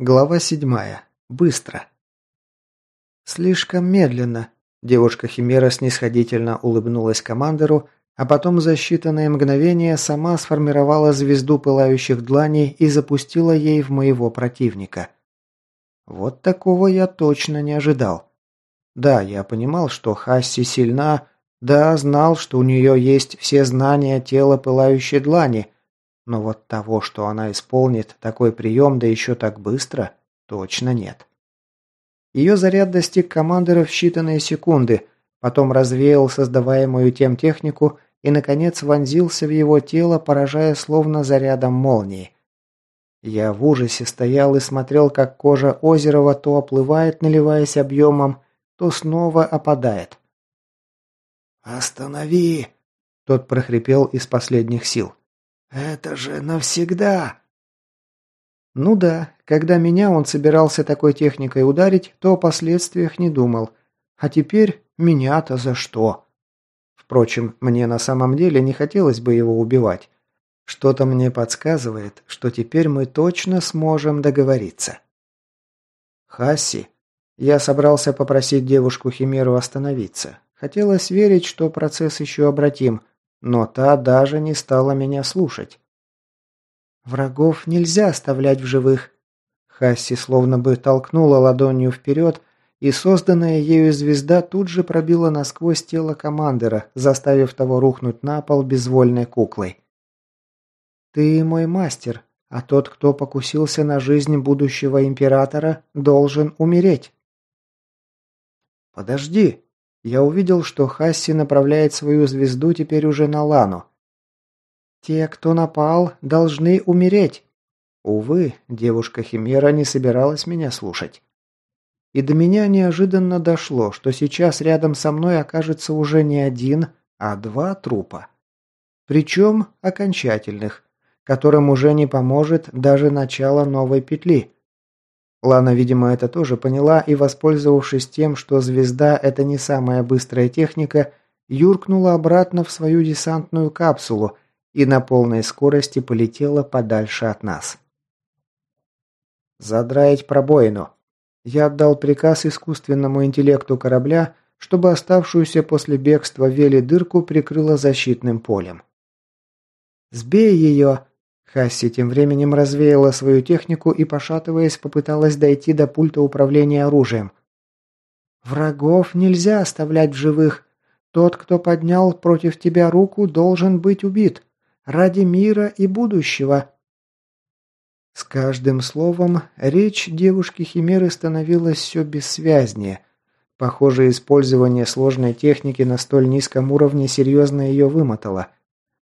Глава седьмая. Быстро. Слишком медленно. Девушка-химера снисходительно улыбнулась командору, а потом за считанные мгновения сама сформировала звезду пылающих дланей и запустила ей в моего противника. Вот такого я точно не ожидал. Да, я понимал, что Хасси сильна, да, знал, что у нее есть все знания тела пылающей длани, но вот того, что она исполнит такой прием, да еще так быстро, точно нет. Ее заряд достиг командира в считанные секунды, потом развеял создаваемую тем технику и, наконец, вонзился в его тело, поражая словно зарядом молнии. Я в ужасе стоял и смотрел, как кожа Озерова то оплывает, наливаясь объемом, то снова опадает. «Останови!» – тот прохрипел из последних сил. «Это же навсегда!» Ну да, когда меня он собирался такой техникой ударить, то о последствиях не думал. А теперь меня-то за что? Впрочем, мне на самом деле не хотелось бы его убивать. Что-то мне подсказывает, что теперь мы точно сможем договориться. Хасси. Я собрался попросить девушку-химеру остановиться. Хотелось верить, что процесс еще обратим, но та даже не стала меня слушать. «Врагов нельзя оставлять в живых». Хасси словно бы толкнула ладонью вперед, и созданная ею звезда тут же пробила насквозь тело командира, заставив того рухнуть на пол безвольной куклой. «Ты мой мастер, а тот, кто покусился на жизнь будущего императора, должен умереть». «Подожди!» Я увидел, что Хасси направляет свою звезду теперь уже на Лану. «Те, кто напал, должны умереть». Увы, девушка-химера не собиралась меня слушать. И до меня неожиданно дошло, что сейчас рядом со мной окажется уже не один, а два трупа. Причем окончательных, которым уже не поможет даже начало новой петли. Лана, видимо, это тоже поняла и, воспользовавшись тем, что звезда – это не самая быстрая техника, юркнула обратно в свою десантную капсулу и на полной скорости полетела подальше от нас. «Задраить пробоину», я отдал приказ искусственному интеллекту корабля, чтобы оставшуюся после бегства Вели дырку прикрыла защитным полем. «Сбей ее!» Хасси тем временем развеяла свою технику и, пошатываясь, попыталась дойти до пульта управления оружием. «Врагов нельзя оставлять в живых. Тот, кто поднял против тебя руку, должен быть убит. Ради мира и будущего. С каждым словом речь девушки-химеры становилась все бессвязнее. Похоже, использование сложной техники на столь низком уровне серьезно ее вымотало.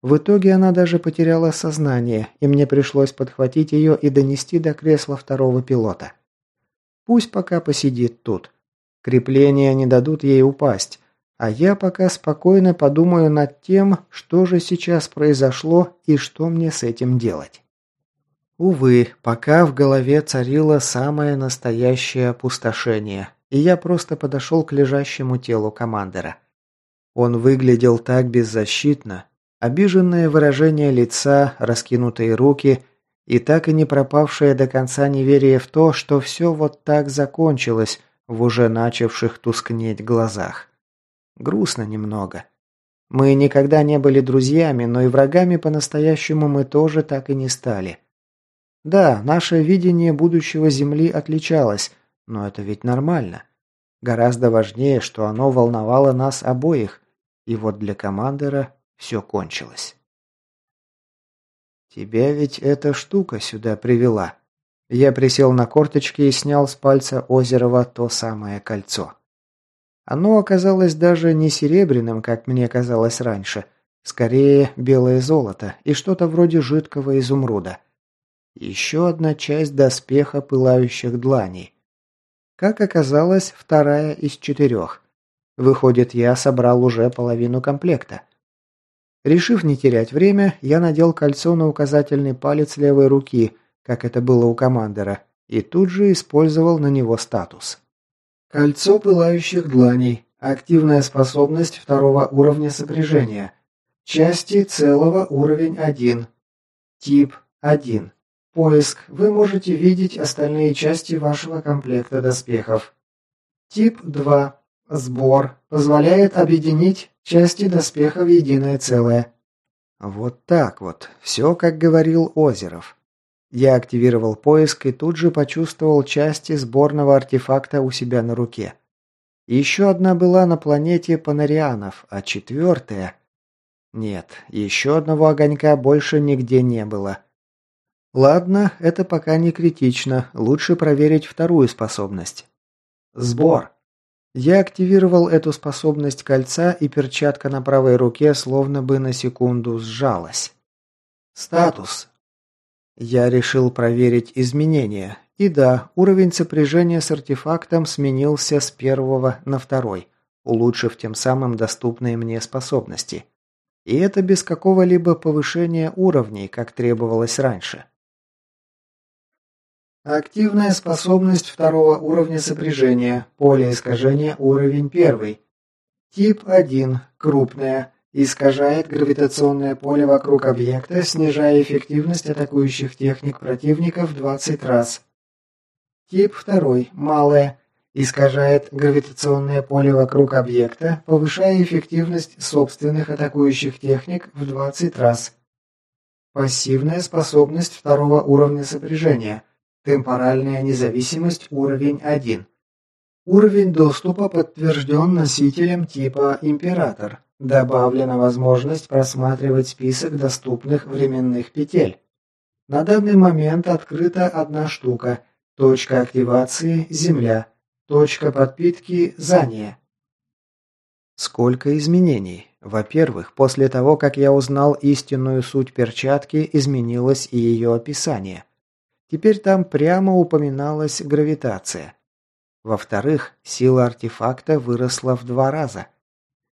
В итоге она даже потеряла сознание, и мне пришлось подхватить ее и донести до кресла второго пилота. Пусть пока посидит тут. Крепления не дадут ей упасть, а я пока спокойно подумаю над тем, что же сейчас произошло и что мне с этим делать. Увы, пока в голове царило самое настоящее опустошение, и я просто подошел к лежащему телу командира. Он выглядел так беззащитно, обиженное выражение лица, раскинутые руки и так и не пропавшее до конца неверие в то, что все вот так закончилось в уже начавших тускнеть глазах. Грустно немного. Мы никогда не были друзьями, но и врагами по-настоящему мы тоже так и не стали. Да, наше видение будущего Земли отличалось, но это ведь нормально. Гораздо важнее, что оно волновало нас обоих, и вот для командира все кончилось. «Тебя ведь эта штука сюда привела». Я присел на корточки и снял с пальца Озерова то самое кольцо. Оно оказалось даже не серебряным, как мне казалось раньше, скорее белое золото и что-то вроде жидкого изумруда – еще одна часть доспеха пылающих дланей. Как оказалось, вторая из четырех. Выходит, я собрал уже половину комплекта. Решив не терять время, я надел кольцо на указательный палец левой руки, как это было у командора, и тут же использовал на него статус. Кольцо пылающих дланей. Активная способность второго уровня сопряжения. Части целого уровень 1. Тип 1. Поиск. Вы можете видеть остальные части вашего комплекта доспехов. Тип 2. Сбор. Позволяет объединить части доспеха в единое целое. Вот так вот. Все, как говорил Озеров. Я активировал поиск и тут же почувствовал части сборного артефакта у себя на руке. Еще одна была на планете Панарианов, а четвертая... Нет, еще одного огонька больше нигде не было. Ладно, это пока не критично, лучше проверить вторую способность. Сбор. Я активировал эту способность кольца, и перчатка на правой руке словно бы на секунду сжалась. Статус. Я решил проверить изменения. И да, уровень сопряжения с артефактом сменился с первого на второй, улучшив тем самым доступные мне способности. И это без какого-либо повышения уровней, как требовалось раньше. Активная способность второго уровня сопряжения. Поле искажения уровень первый. Тип 1. Крупная. Искажает гравитационное поле вокруг объекта, снижая эффективность атакующих техник противника в 20 раз. Тип 2. Малая. Искажает гравитационное поле вокруг объекта, повышая эффективность собственных атакующих техник в 20 раз. Пассивная способность второго уровня сопряжения. Темпоральная независимость уровень 1. Уровень доступа подтвержден носителем типа «Император». Добавлена возможность просматривать список доступных временных петель. На данный момент открыта одна штука. Точка активации – Земля. Точка подпитки – Зания. Сколько изменений. Во-первых, после того, как я узнал истинную суть перчатки, изменилось и ее описание. Теперь там прямо упоминалась гравитация. Во-вторых, сила артефакта выросла в два раза.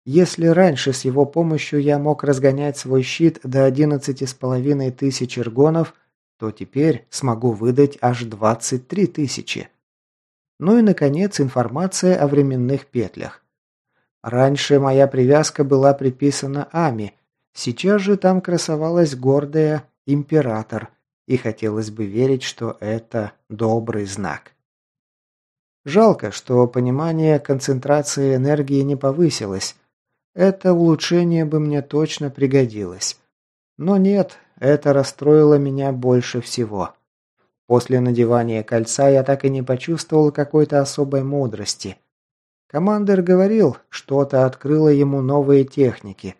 Если раньше с его помощью я мог разгонять свой щит до одиннадцати с половиной тысяч эргонов, то теперь смогу выдать аж двадцать три тысячи. Ну и, наконец, информация о временных петлях. Раньше моя привязка была приписана Ами, сейчас же там красовалась гордая «Император», и хотелось бы верить, что это добрый знак. Жалко, что понимание концентрации энергии не повысилось. Это улучшение бы мне точно пригодилось. Но нет, это расстроило меня больше всего. После надевания кольца я так и не почувствовал какой-то особой мудрости. Командир говорил, что-то открыло ему новые техники.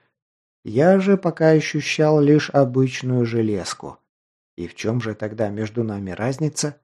Я же пока ощущал лишь обычную железку. И в чем же тогда между нами разница?